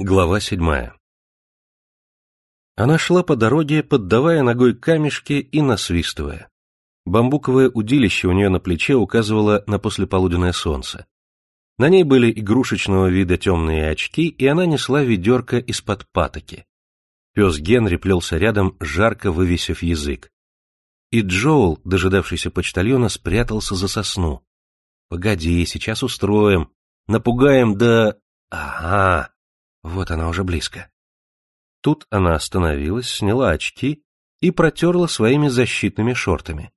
Глава седьмая Она шла по дороге, поддавая ногой камешки и насвистывая. Бамбуковое удилище у нее на плече указывало на послеполуденное солнце. На ней были игрушечного вида темные очки, и она несла ведерко из-под патоки. Пес Генри плелся рядом, жарко вывесив язык. И Джоул, дожидавшийся почтальона, спрятался за сосну. «Погоди, сейчас устроим. Напугаем, да... Ага!» Вот она уже близко. Тут она остановилась, сняла очки и протерла своими защитными шортами.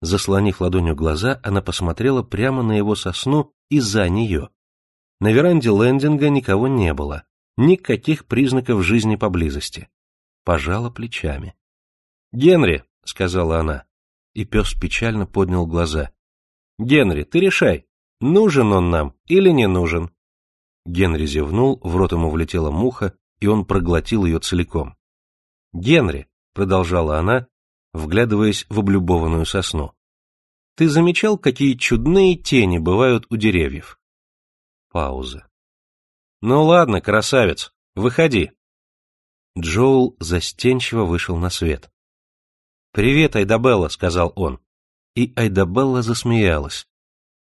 Заслонив ладонью глаза, она посмотрела прямо на его сосну и за нее. На веранде лендинга никого не было, никаких признаков жизни поблизости. Пожала плечами. «Генри», — сказала она, и пес печально поднял глаза. «Генри, ты решай, нужен он нам или не нужен?» Генри зевнул, в рот ему влетела муха, и он проглотил ее целиком. «Генри», — продолжала она, вглядываясь в облюбованную сосну, — «ты замечал, какие чудные тени бывают у деревьев?» Пауза. «Ну ладно, красавец, выходи». Джоул застенчиво вышел на свет. «Привет, Айдабелла», — сказал он. И Айдабелла засмеялась.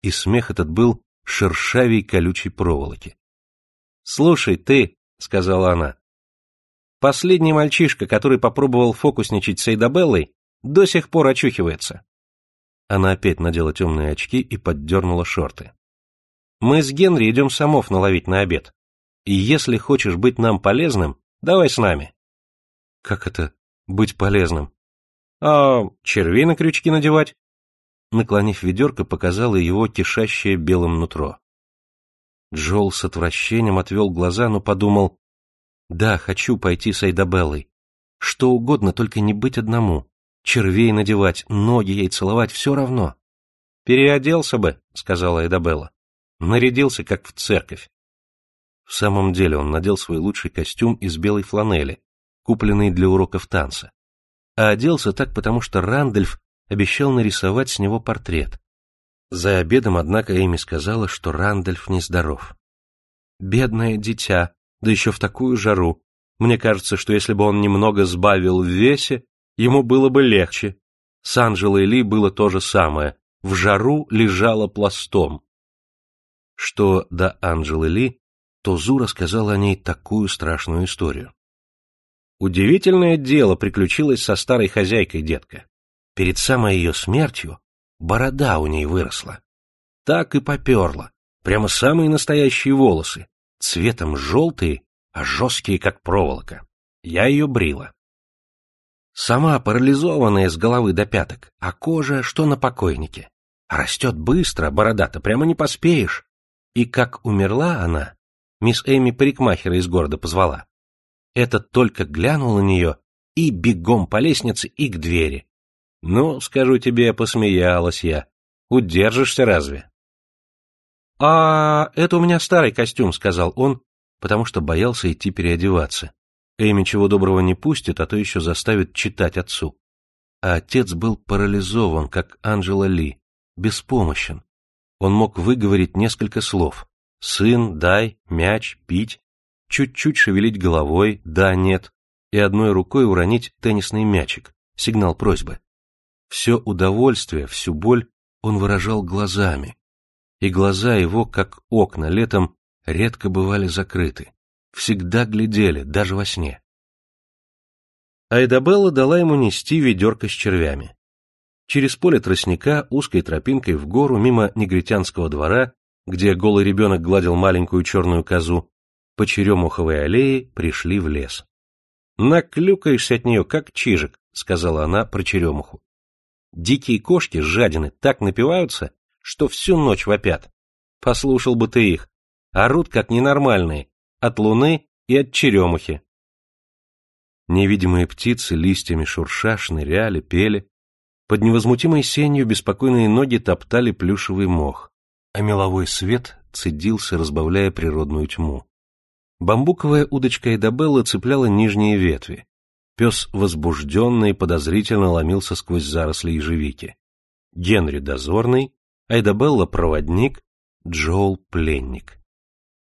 И смех этот был шершавей колючей проволоки. «Слушай, ты», — сказала она, — «последний мальчишка, который попробовал фокусничать с Эйдабеллой, до сих пор очухивается». Она опять надела темные очки и поддернула шорты. «Мы с Генри идем самов наловить на обед. И если хочешь быть нам полезным, давай с нами». «Как это быть полезным?» «А червей на крючки надевать?» Наклонив ведерко, показала его кишащее белым нутро. Джол с отвращением отвел глаза, но подумал, «Да, хочу пойти с Айдабеллой. Что угодно, только не быть одному. Червей надевать, ноги ей целовать, все равно». «Переоделся бы», — сказала Айдабелла. Нарядился, как в церковь. В самом деле он надел свой лучший костюм из белой фланели, купленный для уроков танца. А оделся так, потому что Рандольф обещал нарисовать с него портрет. За обедом, однако, Эми сказала, что Рандольф нездоров. «Бедное дитя, да еще в такую жару. Мне кажется, что если бы он немного сбавил в весе, ему было бы легче. С Анжелой Ли было то же самое. В жару лежала пластом». Что до Анжелы Ли, то Зу рассказала о ней такую страшную историю. Удивительное дело приключилось со старой хозяйкой, детка. Перед самой ее смертью Борода у ней выросла. Так и поперла. Прямо самые настоящие волосы. Цветом желтые, а жесткие, как проволока. Я ее брила. Сама парализованная с головы до пяток, а кожа, что на покойнике. Растет быстро, борода-то прямо не поспеешь. И как умерла она, мисс Эми парикмахера из города позвала. Этот только глянул на нее и бегом по лестнице и к двери. Ну, скажу тебе, посмеялась я. Удержишься разве? А это у меня старый костюм, сказал он, потому что боялся идти переодеваться. Эми чего доброго не пустит, а то еще заставит читать отцу. А отец был парализован, как Анджела Ли, беспомощен. Он мог выговорить несколько слов. «Сын, дай», «мяч», «пить», чуть-чуть шевелить головой, «да», «нет», и одной рукой уронить теннисный мячик, сигнал просьбы. Все удовольствие, всю боль он выражал глазами, и глаза его, как окна летом, редко бывали закрыты, всегда глядели, даже во сне. Айдабелла дала ему нести ведерко с червями. Через поле тростника, узкой тропинкой в гору, мимо негритянского двора, где голый ребенок гладил маленькую черную козу, по черемуховой аллее пришли в лес. «Наклюкаешься от нее, как чижик», — сказала она про черемуху. Дикие кошки, жадины, так напиваются, что всю ночь вопят. Послушал бы ты их. Орут, как ненормальные, от луны и от черемухи. Невидимые птицы листьями шурша шныряли, пели. Под невозмутимой сенью беспокойные ноги топтали плюшевый мох, а меловой свет цедился, разбавляя природную тьму. Бамбуковая удочка Эдабеллы цепляла нижние ветви. Пес возбужденно и подозрительно ломился сквозь заросли ежевики. Генри дозорный, Айдабелла проводник, Джоул пленник.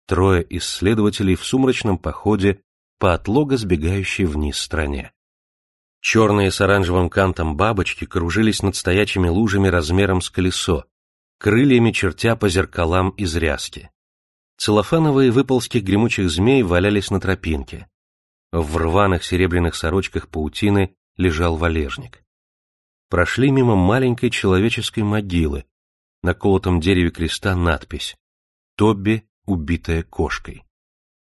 Трое исследователей в сумрачном походе по отлого сбегающей вниз стране. Черные с оранжевым кантом бабочки кружились над стоячими лужами размером с колесо, крыльями чертя по зеркалам из ряски. Целлофановые выползки гремучих змей валялись на тропинке. В рваных серебряных сорочках паутины лежал валежник. Прошли мимо маленькой человеческой могилы, на колотом дереве креста надпись «Тобби, убитая кошкой».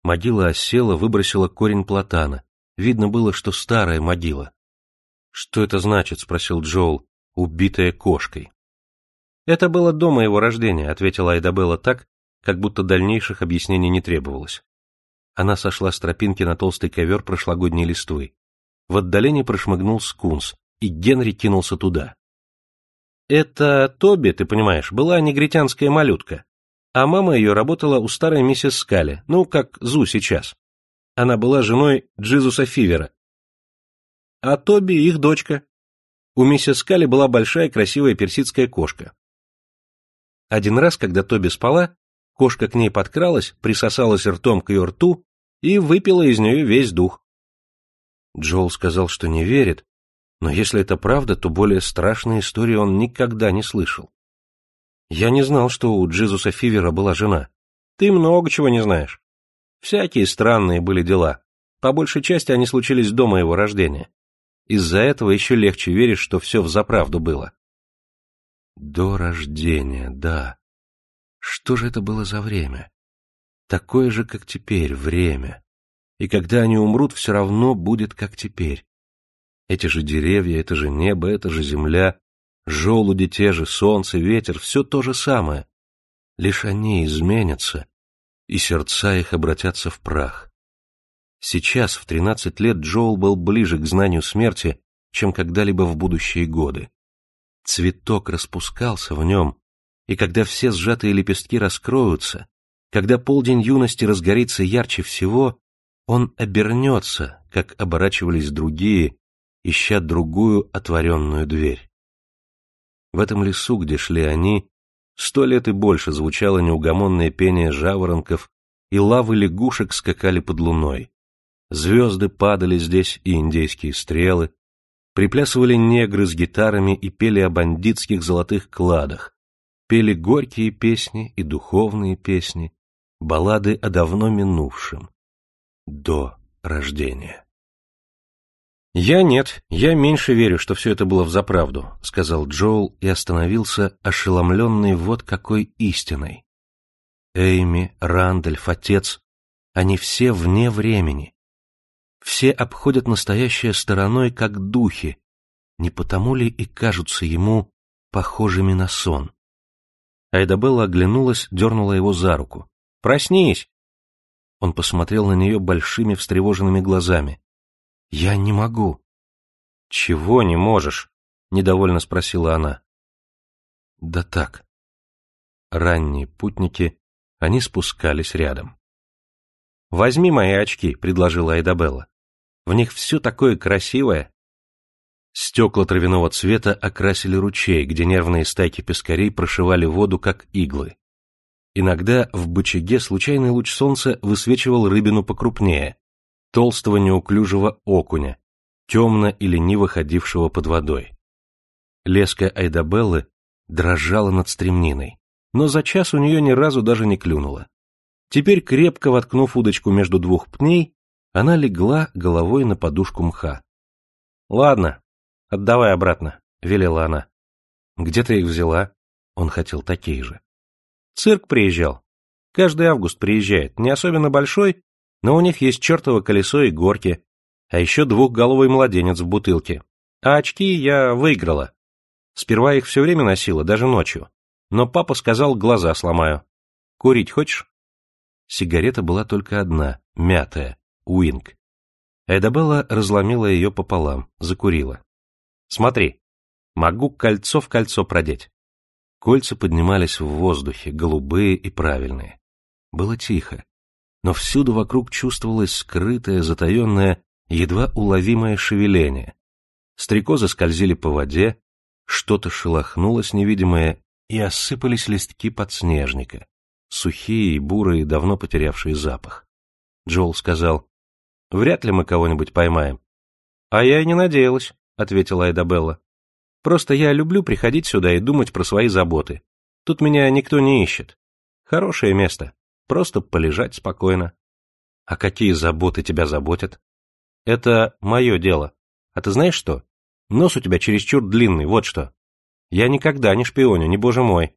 Могила осела, выбросила корень платана. Видно было, что старая могила. «Что это значит?» — спросил Джоул. «Убитая кошкой». «Это было до моего рождения», — ответила Айдабелла так, как будто дальнейших объяснений не требовалось. Она сошла с тропинки на толстый ковер прошлогодней листвы. В отдалении прошмыгнул скунс, и Генри кинулся туда. «Это Тоби, ты понимаешь, была негритянская малютка, а мама ее работала у старой миссис Скали, ну, как Зу сейчас. Она была женой Джизуса Фивера. А Тоби их дочка. У миссис Скали была большая красивая персидская кошка. Один раз, когда Тоби спала, Кошка к ней подкралась, присосалась ртом к ее рту и выпила из нее весь дух. Джоул сказал, что не верит, но если это правда, то более страшной истории он никогда не слышал. Я не знал, что у Джизуса Фивера была жена. Ты много чего не знаешь. Всякие странные были дела. По большей части они случились до моего рождения. Из-за этого еще легче верить, что все взаправду было. До рождения, да. Что же это было за время? Такое же, как теперь, время. И когда они умрут, все равно будет, как теперь. Эти же деревья, это же небо, это же земля, желуди те же, солнце, ветер, все то же самое. Лишь они изменятся, и сердца их обратятся в прах. Сейчас, в тринадцать лет, Джоул был ближе к знанию смерти, чем когда-либо в будущие годы. Цветок распускался в нем, и когда все сжатые лепестки раскроются, когда полдень юности разгорится ярче всего, он обернется, как оборачивались другие, ища другую отворенную дверь. В этом лесу, где шли они, сто лет и больше звучало неугомонное пение жаворонков, и лавы лягушек скакали под луной. Звезды падали здесь и индейские стрелы, приплясывали негры с гитарами и пели о бандитских золотых кладах, пели горькие песни и духовные песни, баллады о давно минувшем, до рождения. «Я нет, я меньше верю, что все это было взаправду», — сказал Джоул и остановился, ошеломленный вот какой истиной. Эйми, Рандольф, отец, они все вне времени. Все обходят настоящее стороной, как духи, не потому ли и кажутся ему похожими на сон? Айдабелла оглянулась, дернула его за руку. «Проснись!» Он посмотрел на нее большими встревоженными глазами. «Я не могу». «Чего не можешь?» — недовольно спросила она. «Да так». Ранние путники, они спускались рядом. «Возьми мои очки», — предложила Айдабелла. «В них все такое красивое». Стекла травяного цвета окрасили ручей, где нервные стайки пескарей прошивали воду, как иглы. Иногда в бычаге случайный луч солнца высвечивал рыбину покрупнее, толстого неуклюжего окуня, темно и лениво ходившего под водой. Леска Айдабеллы дрожала над стремниной, но за час у нее ни разу даже не клюнула. Теперь, крепко воткнув удочку между двух пней, она легла головой на подушку мха. — Ладно, «Отдавай обратно», — велела она. «Где ты их взяла?» Он хотел такие же. «Цирк приезжал. Каждый август приезжает, не особенно большой, но у них есть чертово колесо и горки, а еще двухголовый младенец в бутылке. А очки я выиграла. Сперва их все время носила, даже ночью. Но папа сказал, глаза сломаю. Курить хочешь?» Сигарета была только одна, мятая, Уинг. Эдабелла разломила ее пополам, закурила. Смотри, могу кольцо в кольцо продеть. Кольца поднимались в воздухе, голубые и правильные. Было тихо, но всюду вокруг чувствовалось скрытое, затаенное, едва уловимое шевеление. Стрекозы скользили по воде, что-то шелохнулось невидимое, и осыпались листки подснежника. сухие и бурые, давно потерявшие запах. Джоул сказал, «Вряд ли мы кого-нибудь поймаем». «А я и не надеялась», — ответила Айдабелла. «Просто я люблю приходить сюда и думать про свои заботы. Тут меня никто не ищет. Хорошее место. Просто полежать спокойно». «А какие заботы тебя заботят?» «Это мое дело. А ты знаешь что? Нос у тебя чересчур длинный, вот что. Я никогда не шпионю, не боже мой.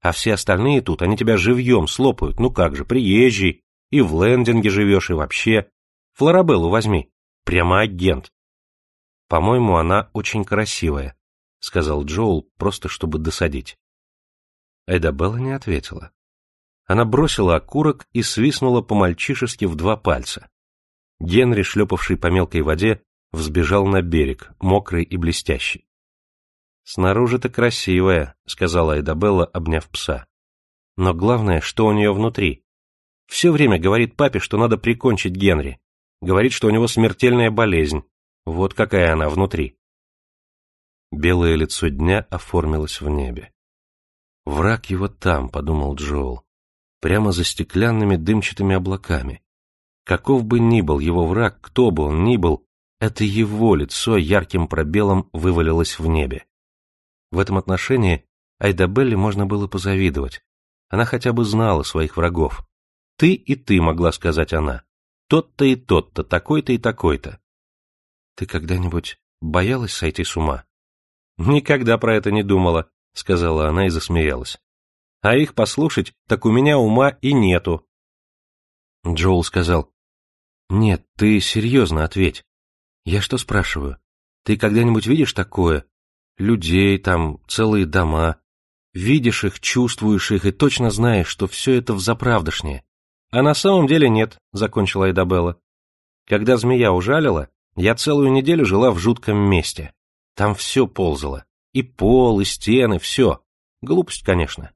А все остальные тут, они тебя живьем слопают, ну как же, приезжий, и в лендинге живешь, и вообще. Флорабеллу возьми, прямо агент. По-моему, она очень красивая, сказал Джоул, просто чтобы досадить. Эдабелла не ответила. Она бросила окурок и свистнула по-мальчишески в два пальца. Генри, шлепавший по мелкой воде, взбежал на берег, мокрый и блестящий. «Снаружи-то красивая», — сказала Эдабелла, обняв пса. «Но главное, что у нее внутри. Все время говорит папе, что надо прикончить Генри. Говорит, что у него смертельная болезнь. Вот какая она внутри». Белое лицо дня оформилось в небе. «Враг его там», — подумал Джоул, — «прямо за стеклянными дымчатыми облаками. Каков бы ни был его враг, кто бы он ни был, это его лицо ярким пробелом вывалилось в небе. В этом отношении Айдабелле можно было позавидовать. Она хотя бы знала своих врагов. «Ты и ты», — могла сказать она. «Тот-то и тот-то, такой-то и такой-то». «Ты когда-нибудь боялась сойти с ума?» «Никогда про это не думала», — сказала она и засмеялась. «А их послушать, так у меня ума и нету». Джоул сказал, «Нет, ты серьезно ответь. Я что спрашиваю? Ты когда-нибудь видишь такое? Людей там, целые дома. Видишь их, чувствуешь их и точно знаешь, что все это взаправдошнее. А на самом деле нет, закончила Эдабелла. Когда змея ужалила, я целую неделю жила в жутком месте. Там все ползало. И пол, и стены, все. Глупость, конечно.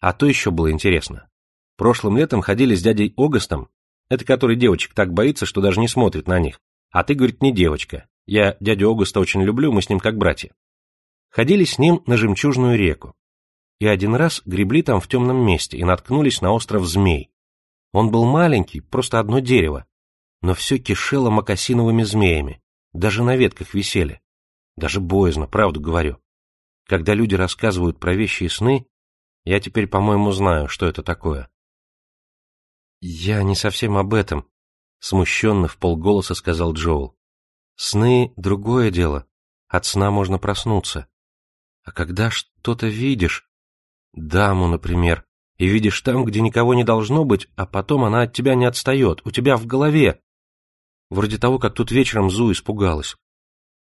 А то еще было интересно. Прошлым летом ходили с дядей Огастом, это который девочек так боится, что даже не смотрит на них. А ты, говорит, не девочка. Я дядю Огуста очень люблю, мы с ним как братья. Ходили с ним на Жемчужную реку. И один раз гребли там в темном месте и наткнулись на остров Змей. Он был маленький, просто одно дерево. Но все кишело макосиновыми змеями. Даже на ветках висели. Даже боязно, правду говорю. Когда люди рассказывают про вещи и сны, я теперь, по-моему, знаю, что это такое. Я не совсем об этом, Смущенно в полголоса сказал Джоул. Сны — другое дело. От сна можно проснуться. А когда что-то видишь, даму, например, и видишь там, где никого не должно быть, а потом она от тебя не отстает, у тебя в голове. Вроде того, как тут вечером Зу испугалась.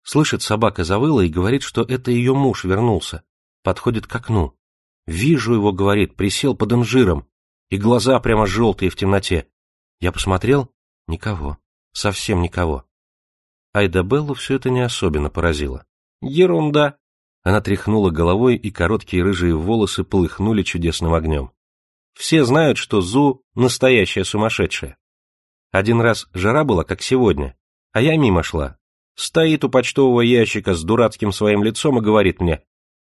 Слышит, собака завыла и говорит, что это ее муж вернулся. Подходит к окну. Вижу его, говорит, присел под инжиром, и глаза прямо желтые в темноте. Я посмотрел, Никого. Совсем никого. Айдабеллу все это не особенно поразило. Ерунда. Она тряхнула головой, и короткие рыжие волосы полыхнули чудесным огнем. Все знают, что Зу — настоящая сумасшедшая. Один раз жара была, как сегодня, а я мимо шла. Стоит у почтового ящика с дурацким своим лицом и говорит мне,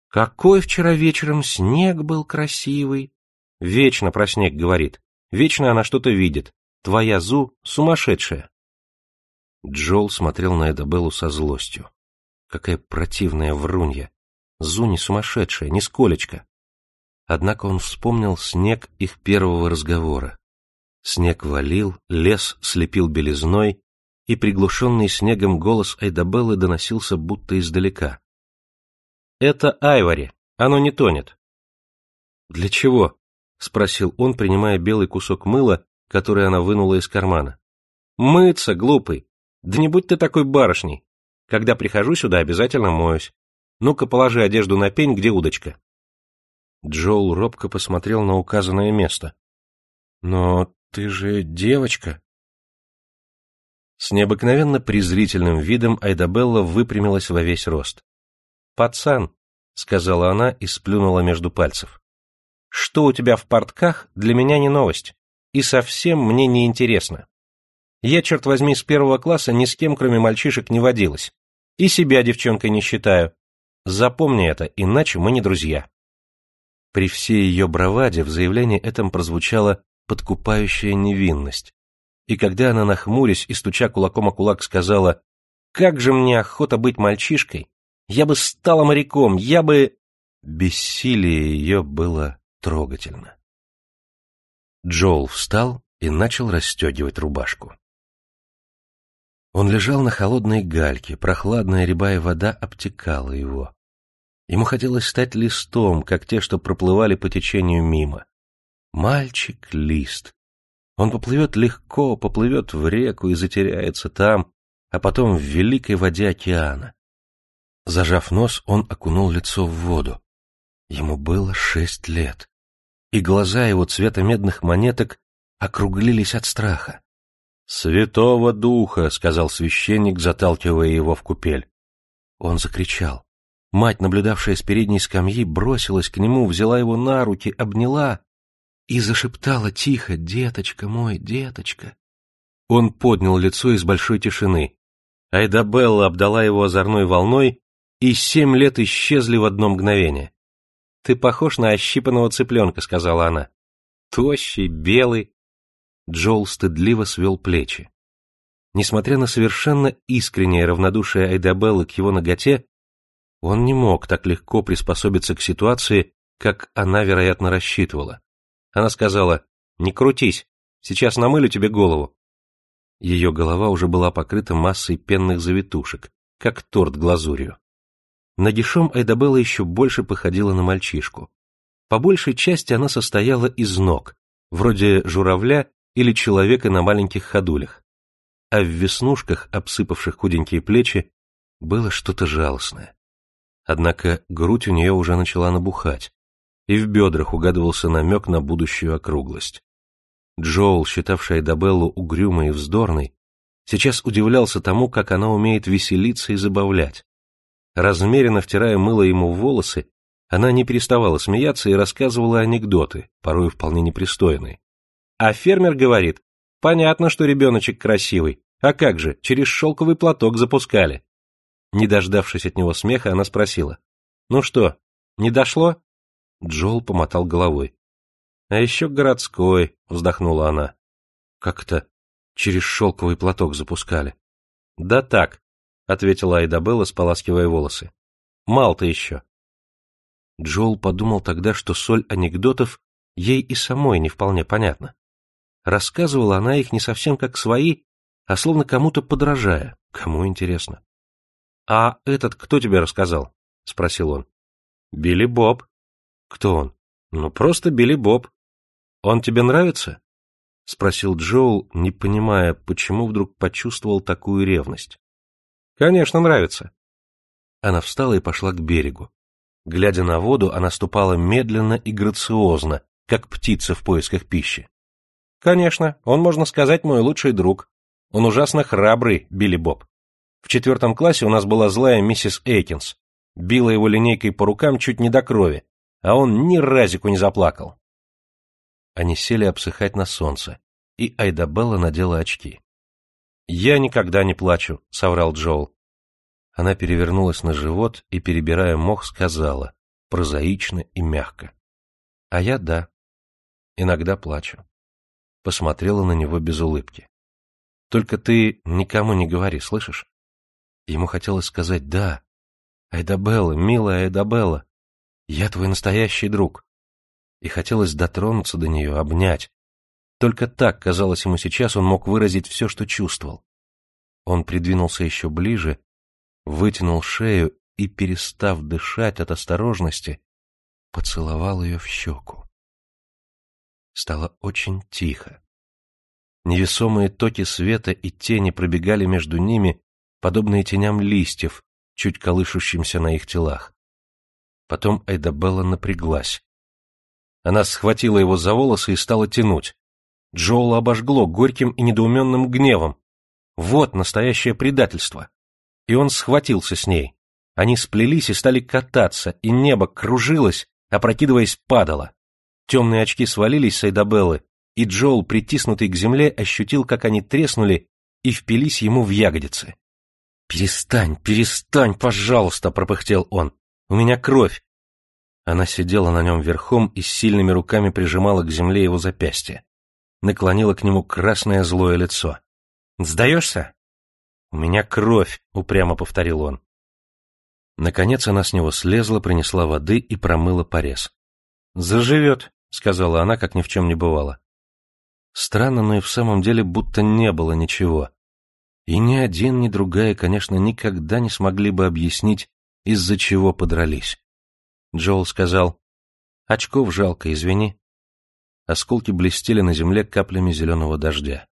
«Какой вчера вечером снег был красивый!» Вечно про снег говорит, вечно она что-то видит. Твоя Зу сумасшедшая. Джол смотрел на Эдабеллу со злостью. Какая противная врунья. Зу не сумасшедшая, не сколечко. Однако он вспомнил снег их первого разговора. Снег валил, лес слепил белизной, и приглушенный снегом голос Айдабеллы доносился будто издалека. «Это Айвари, оно не тонет». «Для чего?» — спросил он, принимая белый кусок мыла который она вынула из кармана. «Мыться, глупый! Да не будь ты такой барышней! Когда прихожу сюда, обязательно моюсь. Ну-ка, положи одежду на пень, где удочка». Джоул робко посмотрел на указанное место. «Но ты же девочка!» С необыкновенно презрительным видом Айдабелла выпрямилась во весь рост. «Пацан», — сказала она и сплюнула между пальцев. «Что у тебя в портках, для меня не новость и совсем мне не интересно. Я, черт возьми, с первого класса ни с кем, кроме мальчишек, не водилась. И себя девчонкой не считаю. Запомни это, иначе мы не друзья. При всей ее браваде в заявлении этом прозвучала подкупающая невинность. И когда она, нахмурясь и стуча кулаком о кулак, сказала «Как же мне охота быть мальчишкой! Я бы стала моряком, я бы...» Бессилие ее было трогательно. Джоул встал и начал расстегивать рубашку. Он лежал на холодной гальке, прохладная рябая вода обтекала его. Ему хотелось стать листом, как те, что проплывали по течению мимо. Мальчик-лист. Он поплывет легко, поплывет в реку и затеряется там, а потом в великой воде океана. Зажав нос, он окунул лицо в воду. Ему было шесть лет, и глаза его цвета медных монеток округлились от страха. «Святого Духа!» — сказал священник, заталкивая его в купель. Он закричал. Мать, наблюдавшая с передней скамьи, бросилась к нему, взяла его на руки, обняла и зашептала тихо «Деточка мой, деточка!». Он поднял лицо из большой тишины. Айдабелла обдала его озорной волной, и семь лет исчезли в одно мгновение. «Ты похож на ощипанного цыпленка», — сказала она. «Тощий, белый». Джоул стыдливо свел плечи. Несмотря на совершенно искреннее равнодушие Айдабеллы к его ноготе, он не мог так легко приспособиться к ситуации, как она, вероятно, рассчитывала. Она сказала, «Не крутись, сейчас намылю тебе голову». Ее голова уже была покрыта массой пенных завитушек, как торт глазурью. Нагишом Айдабелла еще больше походила на мальчишку. По большей части она состояла из ног, вроде журавля или человека на маленьких ходулях. А в веснушках, обсыпавших худенькие плечи, было что-то жалостное. Однако грудь у нее уже начала набухать, и в бедрах угадывался намек на будущую округлость. Джоул, считавший Айдабеллу угрюмой и вздорной, сейчас удивлялся тому, как она умеет веселиться и забавлять. Размеренно втирая мыло ему в волосы, она не переставала смеяться и рассказывала анекдоты, порой вполне непристойные. А фермер говорит, понятно, что ребеночек красивый, а как же, через шелковый платок запускали. Не дождавшись от него смеха, она спросила. «Ну что, не дошло?» Джол помотал головой. «А еще городской», — вздохнула она. «Как это через шелковый платок запускали?» «Да так», — ответила Айдабелла, споласкивая волосы. «Мал-то еще». Джол подумал тогда, что соль анекдотов ей и самой не вполне понятна. Рассказывала она их не совсем как свои, а словно кому-то подражая. Кому интересно? «А этот кто тебе рассказал?» — спросил он. «Билли Боб». «Кто он?» «Ну, просто Билли Боб». «Он тебе нравится?» — спросил Джоул, не понимая, почему вдруг почувствовал такую ревность. «Конечно, нравится». Она встала и пошла к берегу. Глядя на воду, она ступала медленно и грациозно, как птица в поисках пищи. «Конечно, он, можно сказать, мой лучший друг. Он ужасно храбрый, Билли Боб. В четвертом классе у нас была злая миссис Эйкинс. Била его линейкой по рукам чуть не до крови, а он ни разику не заплакал. Они сели обсыхать на солнце, и Айдабелла надела очки. «Я никогда не плачу», — соврал Джоул. Она перевернулась на живот и, перебирая мох, сказала, прозаично и мягко. «А я да, иногда плачу». Посмотрела на него без улыбки. «Только ты никому не говори, слышишь? Ему хотелось сказать «да». «Айдабелла, милая Айдабелла, я твой настоящий друг». И хотелось дотронуться до нее, обнять. Только так, казалось ему сейчас, он мог выразить все, что чувствовал. Он придвинулся еще ближе, вытянул шею и, перестав дышать от осторожности, поцеловал ее в щеку. Стало очень тихо. Невесомые токи света и тени пробегали между ними, подобные теням листьев, чуть колышущимся на их телах. Потом Айдабелла напряглась. Она схватила его за волосы и стала тянуть. Джоула обожгло горьким и недоуменным гневом. Вот настоящее предательство. И он схватился с ней. Они сплелись и стали кататься, и небо кружилось, опрокидываясь, падало. Темные очки свалились с Айдабеллы, и Джоул, притиснутый к земле, ощутил, как они треснули и впились ему в ягодицы. «Перестань, перестань, пожалуйста!» — пропыхтел он. «У меня кровь!» Она сидела на нем верхом и с сильными руками прижимала к земле его запястье. Наклонила к нему красное злое лицо. «Сдаешься?» «У меня кровь», — упрямо повторил он. Наконец она с него слезла, принесла воды и промыла порез. «Заживет», — сказала она, как ни в чем не бывало. Странно, но и в самом деле будто не было ничего. И ни один, ни другая, конечно, никогда не смогли бы объяснить, из-за чего подрались. Джоул сказал, «Очков жалко, извини». Осколки блестели на земле каплями зеленого дождя.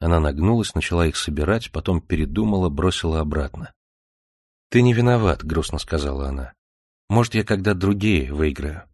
Она нагнулась, начала их собирать, потом передумала, бросила обратно. «Ты не виноват», — грустно сказала она. «Может, я когда другие выиграю».